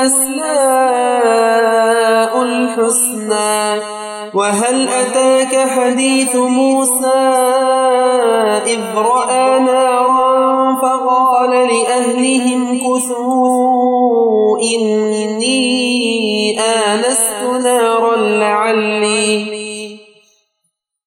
الأسماء الحسنى. وهل أتاك حديث موسى إذ رأى نارا فقال لأهلهم كثوا إني آنست نارا لعلي.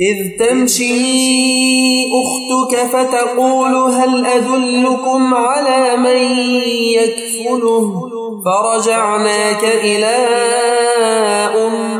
إذ تمشي أختك فتقول هل أدلكم على من يكفله؟ فرجعناك إلى أمك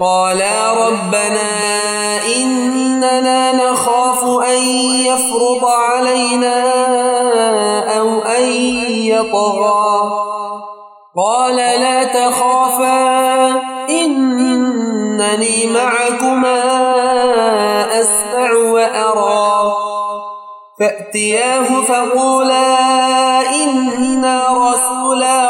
قالا ربنا إننا نخاف أن يفرط علينا أو أن يطغى. قال لا تخافا إنني معكما أسمع وأرى. فأتياه فقولا إنا رسولا.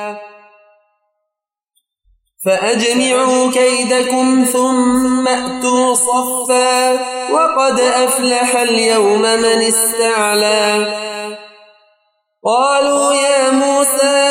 فأجمعوا كيدكم ثم أتوا صفا وقد أفلح اليوم من استعلى. قالوا يا موسى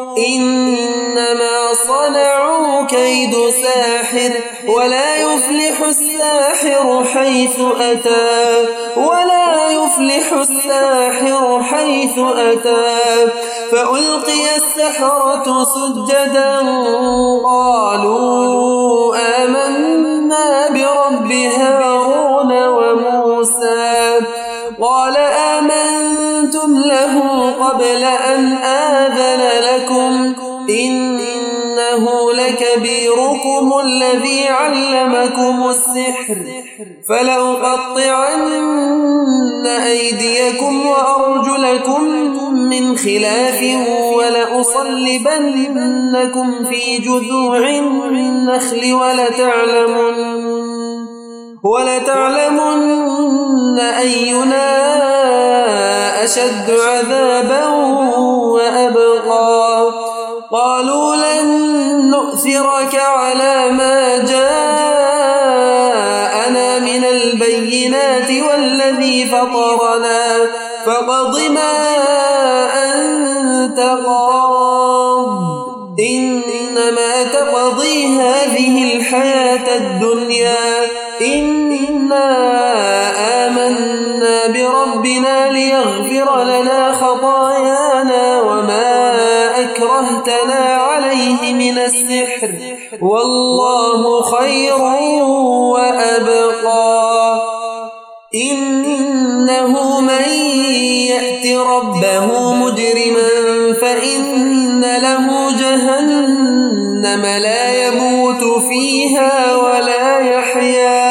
إنما صنعوا كيد ساحر ولا يفلح الساحر حيث أتى ولا يفلح الساحر حيث أتى. فألقي السحرة سجدا قالوا آمنا برب هارون وموسى. قال آمنتم له قبل أن آذن إنه لكبيركم الذي علمكم السحر فلأقطعن أيديكم وأرجلكم من خلاف ولأصلبنكم في جذوع النخل ولتعلمن ولتعلمن أينا أشد عذابا وأبقى. قالوا لن نؤثرك على ما جاءنا من البينات والذي فطرنا فقض ما أنت قاض. إنما تقضي هذه الحياة الدنيا. إنا آمنا بربنا ليغفر لنا خطايانا وما أكرهتنا عليه من السحر. والله خير وأبقى. إنه من يأت ربه مجرما فإن له جهنم لا يموت فيها ولا يحيا.